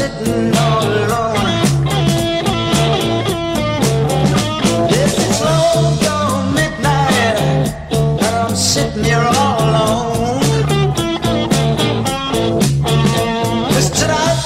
sitting all alone. Yes, it's long gone midnight, and I'm sitting here all alone. Cause tonight,